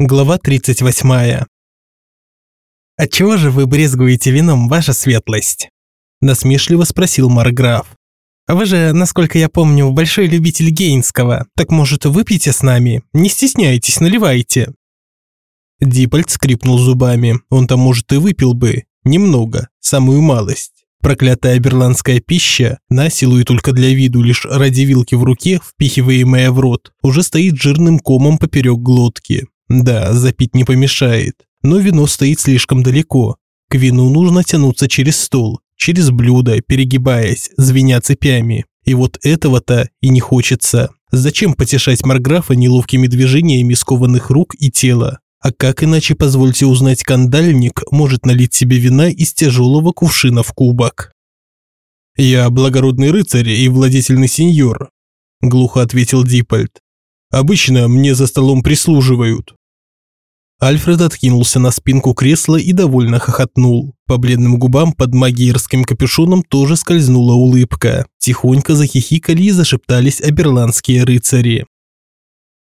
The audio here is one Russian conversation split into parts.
Глава 38. «Отчего же вы брезгуете вином, ваша светлость?» Насмешливо спросил Марграф. «Вы же, насколько я помню, большой любитель Гейнского. Так, может, выпьете с нами? Не стесняйтесь, наливайте». Диппольд скрипнул зубами. Он-то, может, и выпил бы. Немного, самую малость. Проклятая берландская пища, на силу и только для виду лишь ради вилки в руке, впихиваемая в рот, уже стоит жирным комом поперек глотки. Да, запить не помешает, но вино стоит слишком далеко. К вину нужно тянуться через стол, через блюдо, перегибаясь, звеня цепями. И вот этого-то и не хочется. Зачем потешать Марграфа неловкими движениями скованных рук и тела? А как иначе, позвольте узнать, кандальник может налить себе вина из тяжелого кувшина в кубок? «Я благородный рыцарь и владетельный сеньор», – глухо ответил Диппольд. «Обычно мне за столом прислуживают». Альфред откинулся на спинку кресла и довольно хохотнул. По бледным губам под магиерским капюшоном тоже скользнула улыбка. Тихонько захихикали и зашептались оберландские рыцари.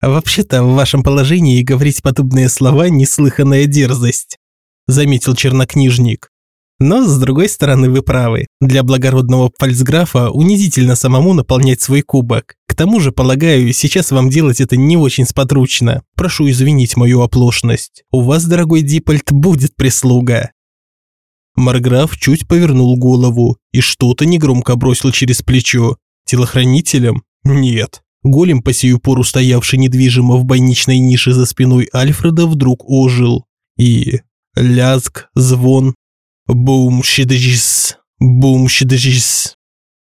«Вообще-то в вашем положении говорить подобные слова – неслыханная дерзость», – заметил чернокнижник. Но, с другой стороны, вы правы. Для благородного фальцграфа унизительно самому наполнять свой кубок. К тому же, полагаю, сейчас вам делать это не очень сподручно. Прошу извинить мою оплошность. У вас, дорогой Диппольт, будет прислуга». Марграф чуть повернул голову и что-то негромко бросил через плечо. Телохранителем? Нет. Голем, по сию пору стоявший недвижимо в больничной нише за спиной Альфреда, вдруг ожил. И лязг, звон, Бум-щидыжис, бум-щидыжис.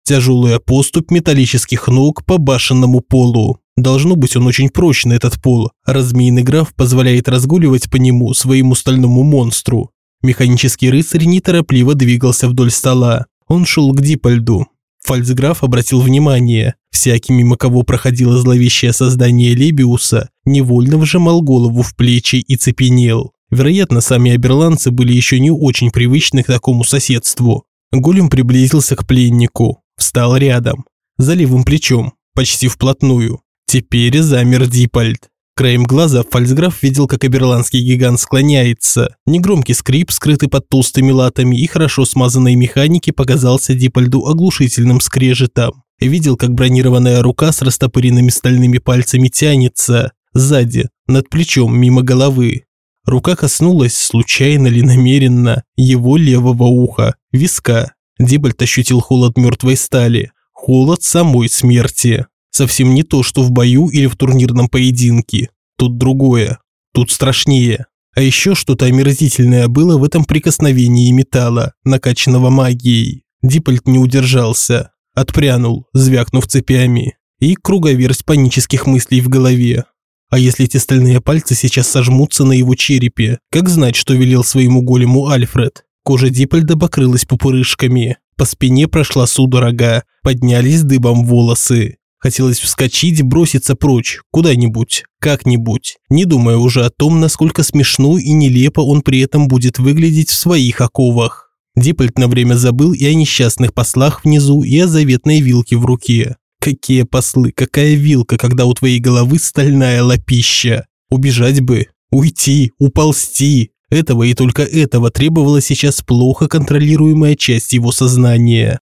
Тяжелая поступь металлических ног по башенному полу. Должно быть, он очень прочный, этот пол. Размеянный граф позволяет разгуливать по нему своему стальному монстру. Механический рыцарь неторопливо двигался вдоль стола. Он шел к Дипольду. Фальцграф обратил внимание. Всякий, мимо кого проходило зловещее создание Лебиуса, невольно вжимал голову в плечи и цепенел. Вероятно, сами аберландцы были еще не очень привычны к такому соседству. Голем приблизился к пленнику, встал рядом, за левым плечом, почти вплотную. Теперь замер Дипольд. Краем глаза фальцграф видел, как аберландский гигант склоняется. Негромкий скрип, скрытый под толстыми латами и хорошо смазанной механики, показался Дипольду оглушительным скрежетом. Видел, как бронированная рука с растопыренными стальными пальцами тянется сзади, над плечом, мимо головы. Рука коснулась, случайно ли намеренно, его левого уха, виска. Дибальт ощутил холод мертвой стали, холод самой смерти. Совсем не то, что в бою или в турнирном поединке. Тут другое, тут страшнее. А еще что-то омерзительное было в этом прикосновении металла, накачанного магией. Диппольт не удержался, отпрянул, звякнув цепями. И круговерть панических мыслей в голове. А если эти стальные пальцы сейчас сожмутся на его черепе? Как знать, что велел своему голему Альфред? Кожа Диппельда покрылась пупырышками. По спине прошла судорога. Поднялись дыбом волосы. Хотелось вскочить, броситься прочь, куда-нибудь, как-нибудь, не думая уже о том, насколько смешно и нелепо он при этом будет выглядеть в своих оковах. Диппельд на время забыл и о несчастных послах внизу, и о заветной вилке в руке. Какие послы, какая вилка, когда у твоей головы стальная лапища. Убежать бы, уйти, уползти. Этого и только этого требовала сейчас плохо контролируемая часть его сознания.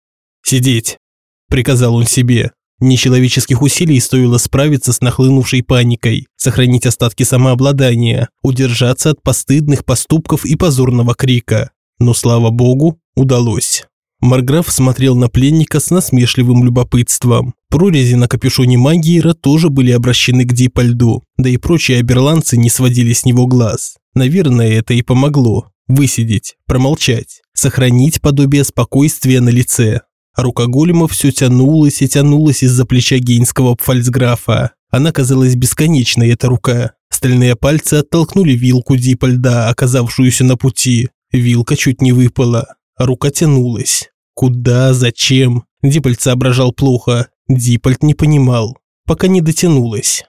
«Сидеть», – приказал он себе. Нечеловеческих усилий стоило справиться с нахлынувшей паникой, сохранить остатки самообладания, удержаться от постыдных поступков и позорного крика. Но, слава богу, удалось. Марграф смотрел на пленника с насмешливым любопытством. Прорези на капюшоне Магиера тоже были обращены к Дипольду, да и прочие аберландцы не сводили с него глаз. Наверное, это и помогло. Высидеть, промолчать, сохранить подобие спокойствия на лице. Рука голема все тянулась и тянулась из-за плеча гейнского пфальцграфа. Она казалась бесконечной, эта рука. Стальные пальцы оттолкнули вилку Дипольда, оказавшуюся на пути. Вилка чуть не выпала, рука тянулась. Куда, зачем? Диппольт соображал плохо. Диппольт не понимал. Пока не дотянулось.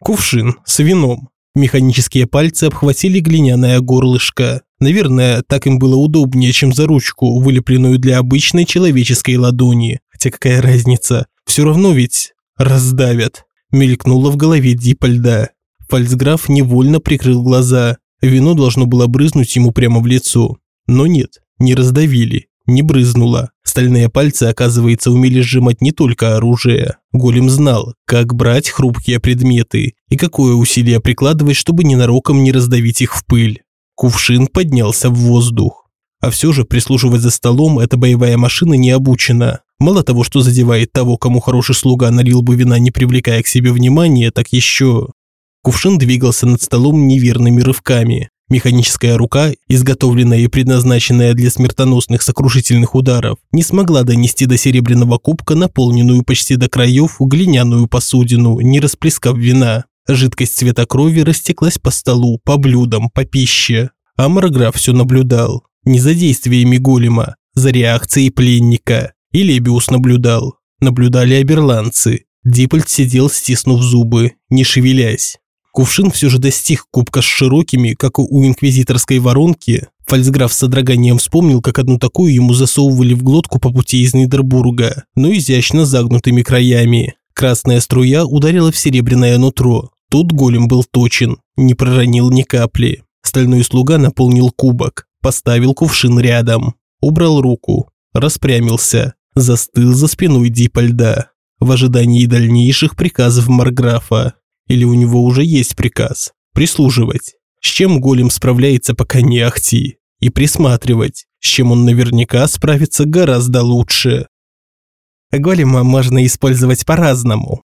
Кувшин с вином. Механические пальцы обхватили глиняное горлышко. Наверное, так им было удобнее, чем за ручку, вылепленную для обычной человеческой ладони. Хотя какая разница? Все равно ведь раздавят. Мелькнуло в голове Дипольда. Фальцграф невольно прикрыл глаза. Вино должно было брызнуть ему прямо в лицо. Но нет, не раздавили, не брызнуло. Стальные пальцы, оказывается, умели сжимать не только оружие. Голем знал, как брать хрупкие предметы и какое усилие прикладывать, чтобы ненароком не раздавить их в пыль. Кувшин поднялся в воздух. А все же прислуживать за столом эта боевая машина не обучена. Мало того, что задевает того, кому хороший слуга налил бы вина, не привлекая к себе внимания, так еще... Кувшин двигался над столом неверными рывками. Механическая рука, изготовленная и предназначенная для смертоносных сокрушительных ударов, не смогла донести до серебряного кубка наполненную почти до краев глиняную посудину, не расплескав вина. Жидкость цвета крови растеклась по столу, по блюдам, по пище. А Марграф все наблюдал. Не за действиями голема, за реакцией пленника. И Лебиус наблюдал. Наблюдали оберландцы. Диппольт сидел, стиснув зубы, не шевелясь. Кувшин все же достиг кубка с широкими, как у инквизиторской воронки. Фальцграф с содроганием вспомнил, как одну такую ему засовывали в глотку по пути из Нидербурга, но изящно загнутыми краями. Красная струя ударила в серебряное нутро. Тут голем был точен, не проронил ни капли. Стальной слуга наполнил кубок, поставил кувшин рядом, убрал руку, распрямился, застыл за спиной Дипа льда в ожидании дальнейших приказов Марграфа. Или у него уже есть приказ? Прислуживать. С чем голем справляется, пока не ахти. И присматривать, с чем он наверняка справится гораздо лучше. Голема можно использовать по-разному.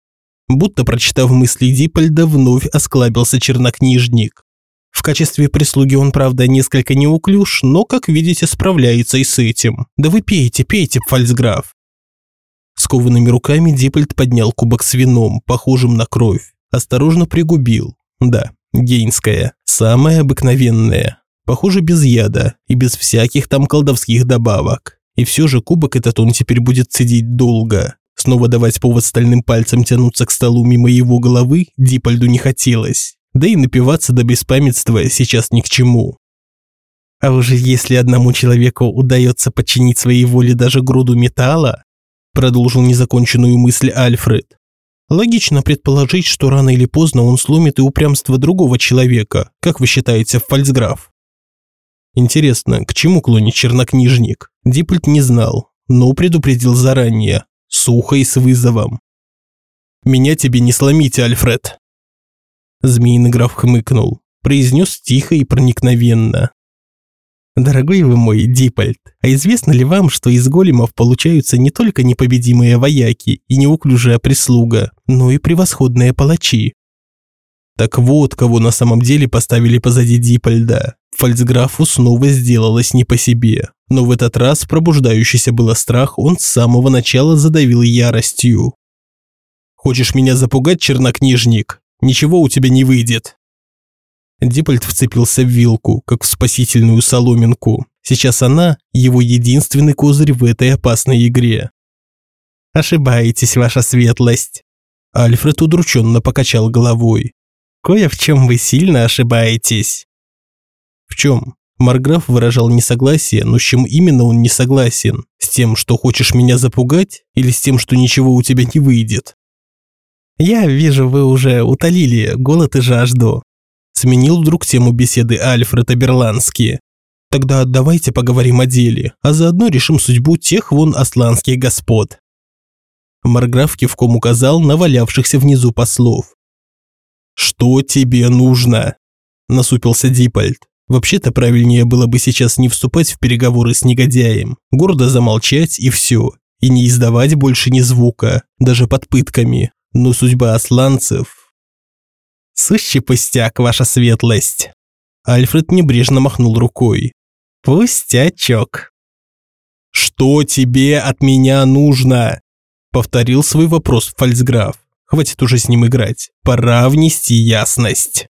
Будто прочитав мысли Дипольда, вновь осклабился чернокнижник. В качестве прислуги он, правда, несколько неуклюж, но, как видите, справляется и с этим. Да вы пейте, пейте, фальцграф. Скованными руками Дипольд поднял кубок с вином, похожим на кровь осторожно пригубил. Да, гейнская, самая обыкновенная. Похоже, без яда и без всяких там колдовских добавок. И все же кубок этот он теперь будет цедить долго. Снова давать повод стальным пальцем тянуться к столу мимо его головы Дипольду не хотелось. Да и напиваться до беспамятства сейчас ни к чему. А уже если одному человеку удается подчинить своей воле даже груду металла, продолжил незаконченную мысль Альфред, Логично предположить, что рано или поздно он сломит и упрямство другого человека, как вы считаете, фальцграф. Интересно, к чему клонит чернокнижник? Диппельт не знал, но предупредил заранее, сухо и с вызовом. «Меня тебе не сломить, Альфред!» Змеиный граф хмыкнул, произнес тихо и проникновенно. Дорогой вы мой Дипольд, а известно ли вам, что из големов получаются не только непобедимые вояки и неуклюжая прислуга, но и превосходные палачи? Так вот, кого на самом деле поставили позади Дипольда. Фальцграфу снова сделалось не по себе. Но в этот раз пробуждающийся было страх он с самого начала задавил яростью. «Хочешь меня запугать, чернокнижник? Ничего у тебя не выйдет. Диппольт вцепился в вилку, как в спасительную соломинку. Сейчас она – его единственный козырь в этой опасной игре. «Ошибаетесь, ваша светлость!» Альфред удрученно покачал головой. «Кое в чем вы сильно ошибаетесь». «В чем?» Марграф выражал несогласие, но с чем именно он не согласен? С тем, что хочешь меня запугать, или с тем, что ничего у тебя не выйдет? «Я вижу, вы уже утолили голод и жажду. Сменил вдруг тему беседы Альфред Аберландский. Тогда давайте поговорим о деле, а заодно решим судьбу тех вон асланских господ. Марграф кивком указал на валявшихся внизу послов. «Что тебе нужно?» – насупился Дипольд. Вообще-то правильнее было бы сейчас не вступать в переговоры с негодяем, гордо замолчать и все, и не издавать больше ни звука, даже под пытками. Но судьба асланцев «Сущий пустяк, ваша светлость!» Альфред небрежно махнул рукой. «Пустячок!» «Что тебе от меня нужно?» Повторил свой вопрос фальцграф. Хватит уже с ним играть. Пора внести ясность.